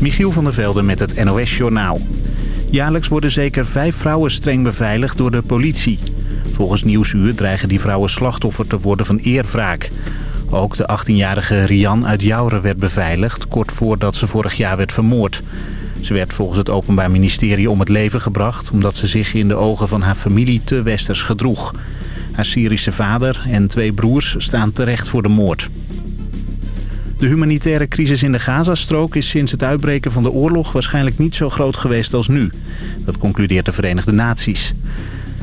Michiel van der Velden met het NOS-journaal. Jaarlijks worden zeker vijf vrouwen streng beveiligd door de politie. Volgens Nieuwsuur dreigen die vrouwen slachtoffer te worden van eerwraak. Ook de 18-jarige Rian uit Jouren werd beveiligd... kort voordat ze vorig jaar werd vermoord. Ze werd volgens het Openbaar Ministerie om het leven gebracht... omdat ze zich in de ogen van haar familie te westers gedroeg. Haar Syrische vader en twee broers staan terecht voor de moord. De humanitaire crisis in de Gazastrook is sinds het uitbreken van de oorlog waarschijnlijk niet zo groot geweest als nu. Dat concludeert de Verenigde Naties.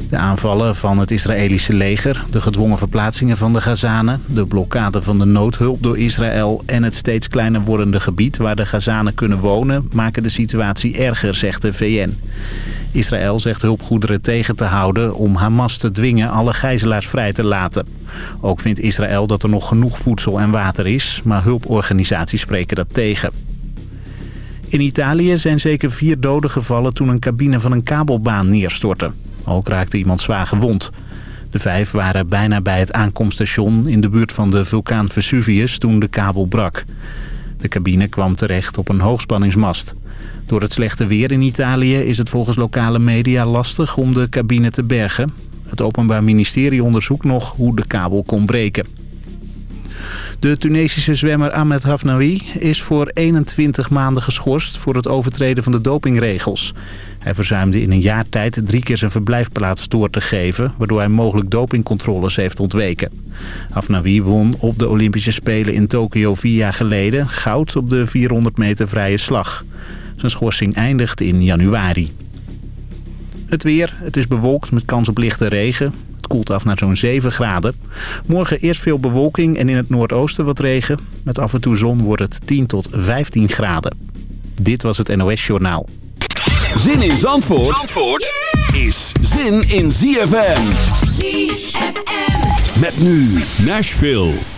De aanvallen van het Israëlische leger, de gedwongen verplaatsingen van de Gazanen... de blokkade van de noodhulp door Israël en het steeds kleiner wordende gebied... waar de Gazanen kunnen wonen, maken de situatie erger, zegt de VN. Israël zegt hulpgoederen tegen te houden om Hamas te dwingen alle gijzelaars vrij te laten. Ook vindt Israël dat er nog genoeg voedsel en water is, maar hulporganisaties spreken dat tegen. In Italië zijn zeker vier doden gevallen toen een cabine van een kabelbaan neerstortte. Ook raakte iemand zwaar gewond. De vijf waren bijna bij het aankomststation in de buurt van de vulkaan Vesuvius toen de kabel brak. De cabine kwam terecht op een hoogspanningsmast. Door het slechte weer in Italië is het volgens lokale media lastig om de cabine te bergen. Het Openbaar Ministerie onderzoekt nog hoe de kabel kon breken. De Tunesische zwemmer Ahmed Hafnawi is voor 21 maanden geschorst voor het overtreden van de dopingregels. Hij verzuimde in een jaar tijd drie keer zijn verblijfplaats door te geven... waardoor hij mogelijk dopingcontroles heeft ontweken. Hafnawi won op de Olympische Spelen in Tokio vier jaar geleden... goud op de 400 meter vrije slag. Zijn schorsing eindigt in januari. Het weer. Het is bewolkt met kans op lichte regen. Het koelt af naar zo'n 7 graden. Morgen eerst veel bewolking en in het noordoosten wat regen. Met af en toe zon wordt het 10 tot 15 graden. Dit was het NOS Journaal. Zin in Zandvoort, Zandvoort is zin in ZFM. ZFM. Met nu Nashville.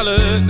dollar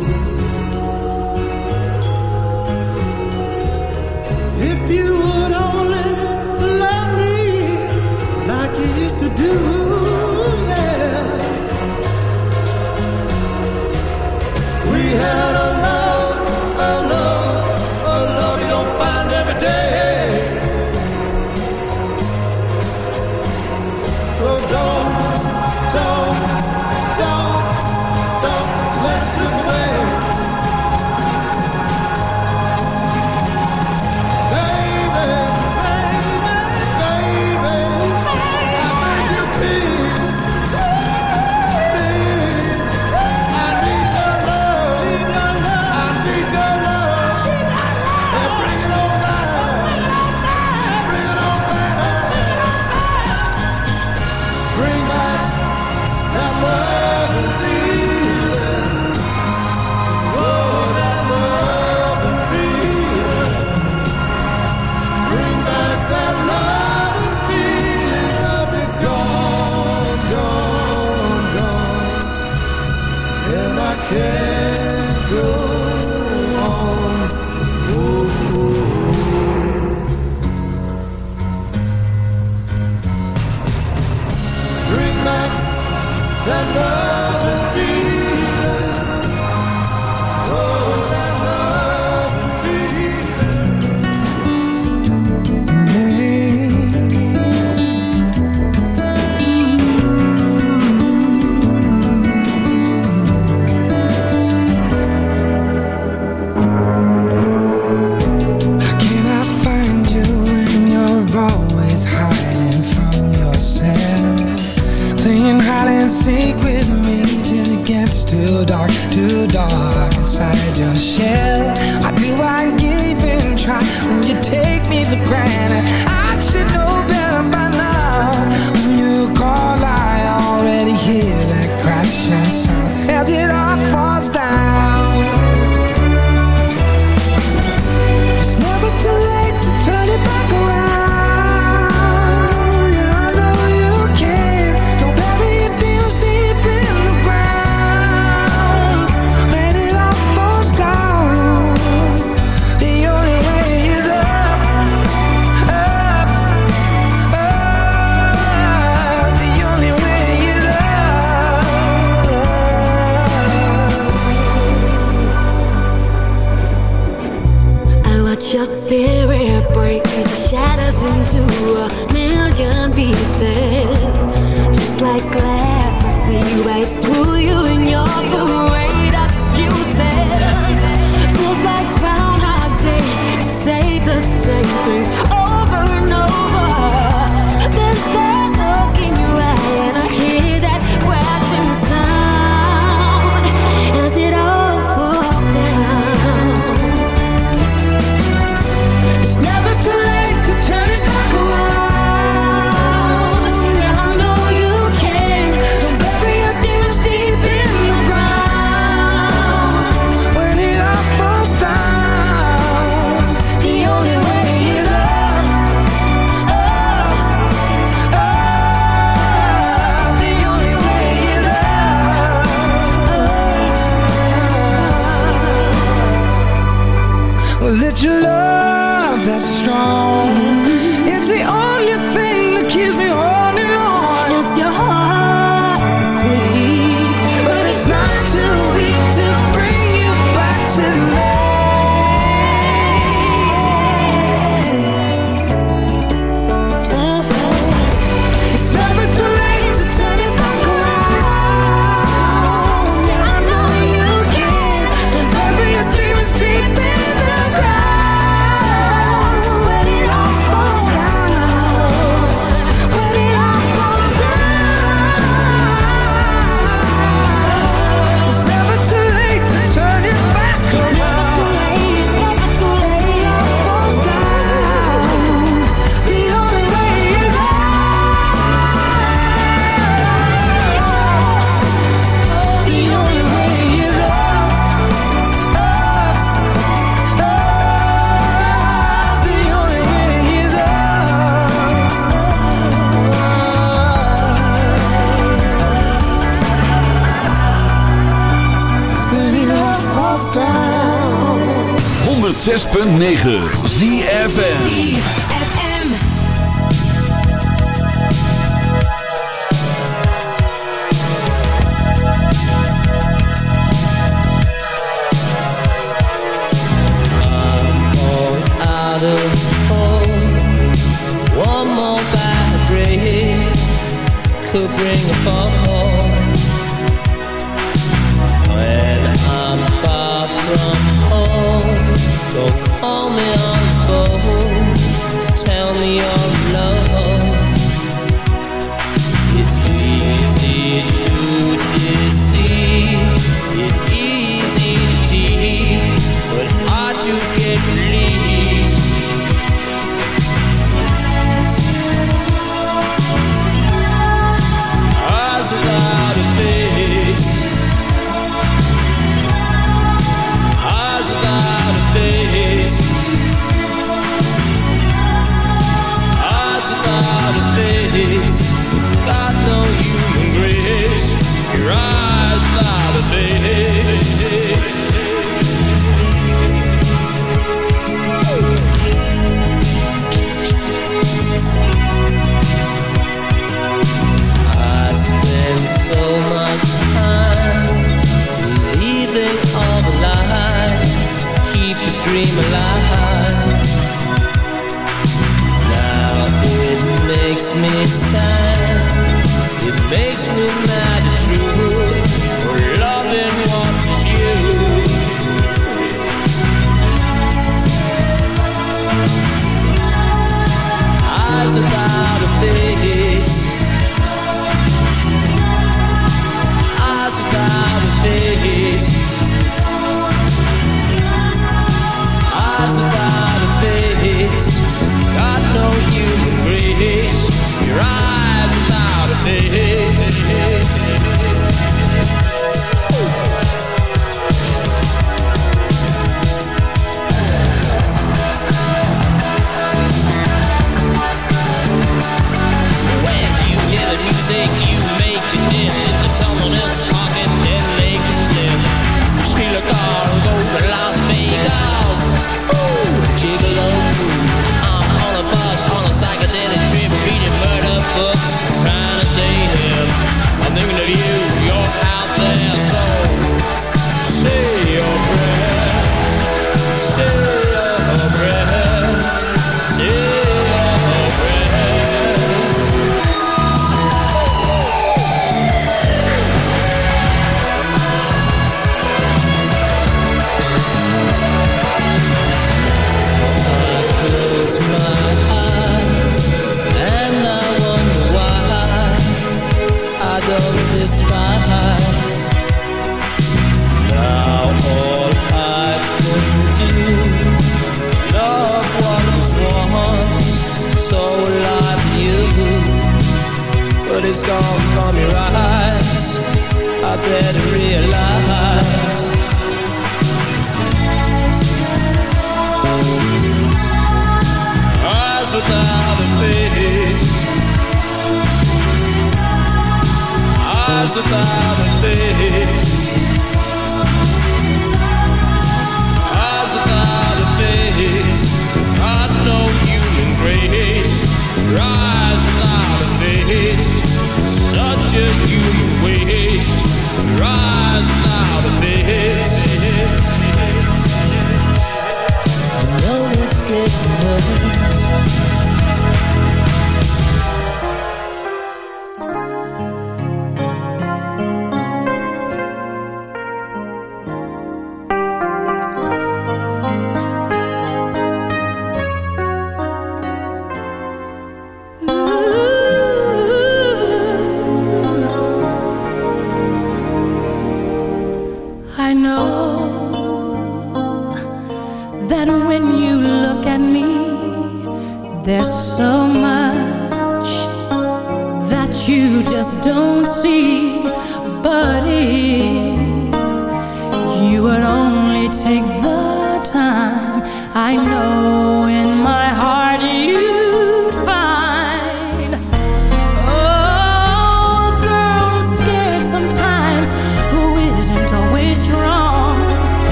Out of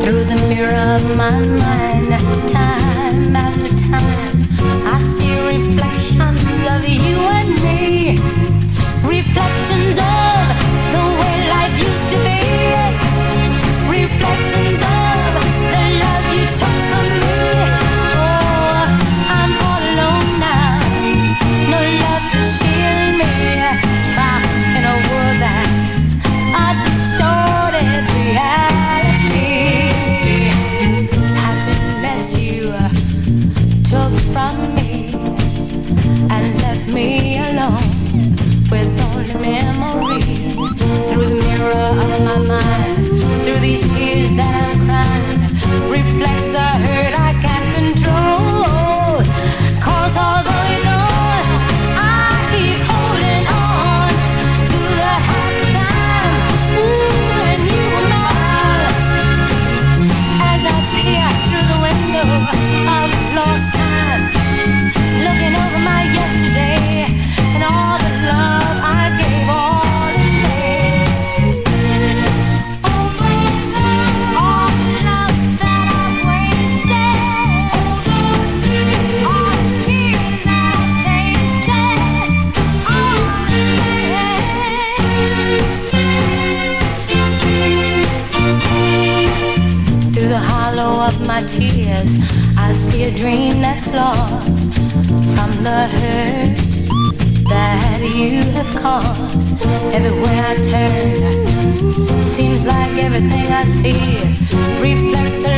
Through the mirror of my mind, time after time, I see reflections of you and me, reflections of. lost from the hurt that you have caused. Everywhere I turn, seems like everything I see reflects the